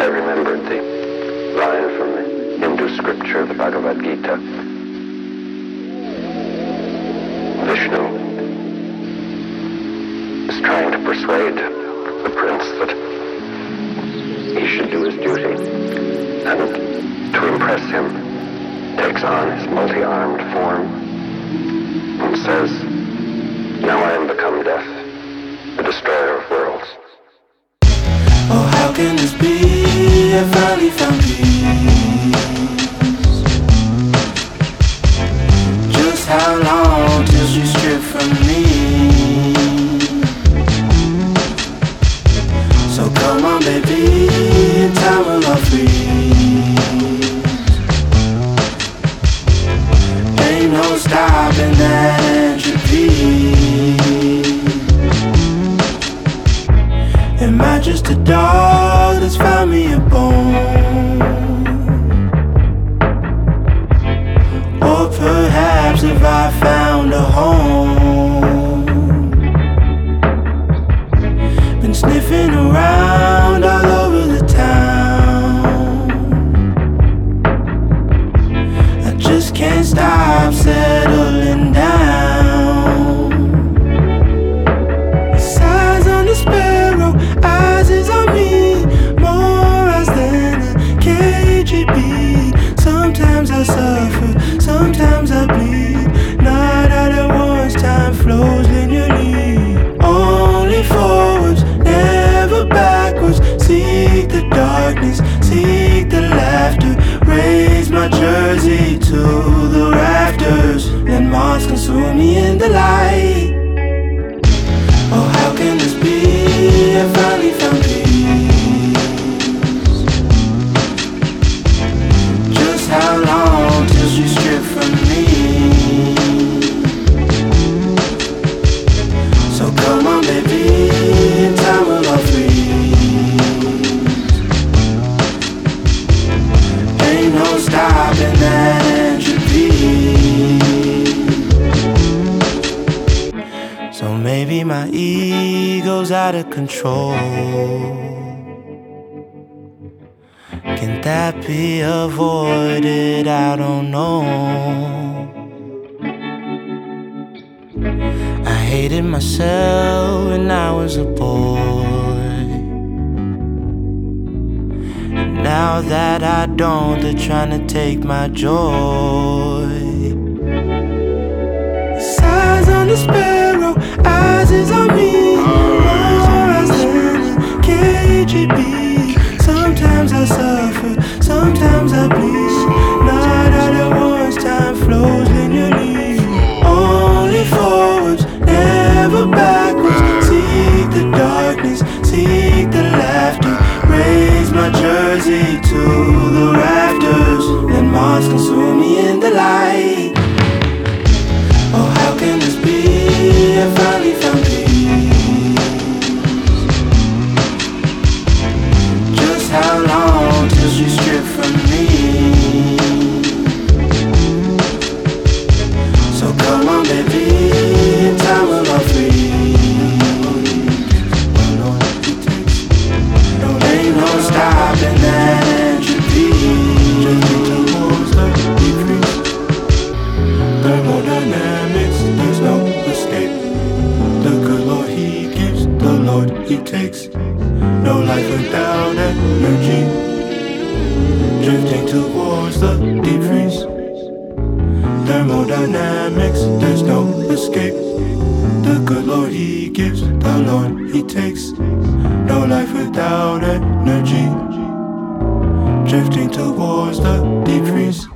I remembered the line from the Hindu scripture, the Bhagavad Gita. Vishnu is trying to persuade the prince that he should do his duty. And to impress him, takes on his multi-armed form and says, Now I am become death, stopping that entropy. Am I just a dog that's found me a bone? Or perhaps have I found a home? Been sniffing around stop settling down. My ego's out of control. Can that be avoided? I don't know. I hated myself when I was a boy. And now that I don't, they're trying to take my joy. Size on the sparrow, from me? Lord He takes. No life without energy. Drifting towards the deep freeze. Thermodynamics, there's no escape. The good Lord He gives, the Lord He takes. No life without energy. Drifting towards the deep freeze.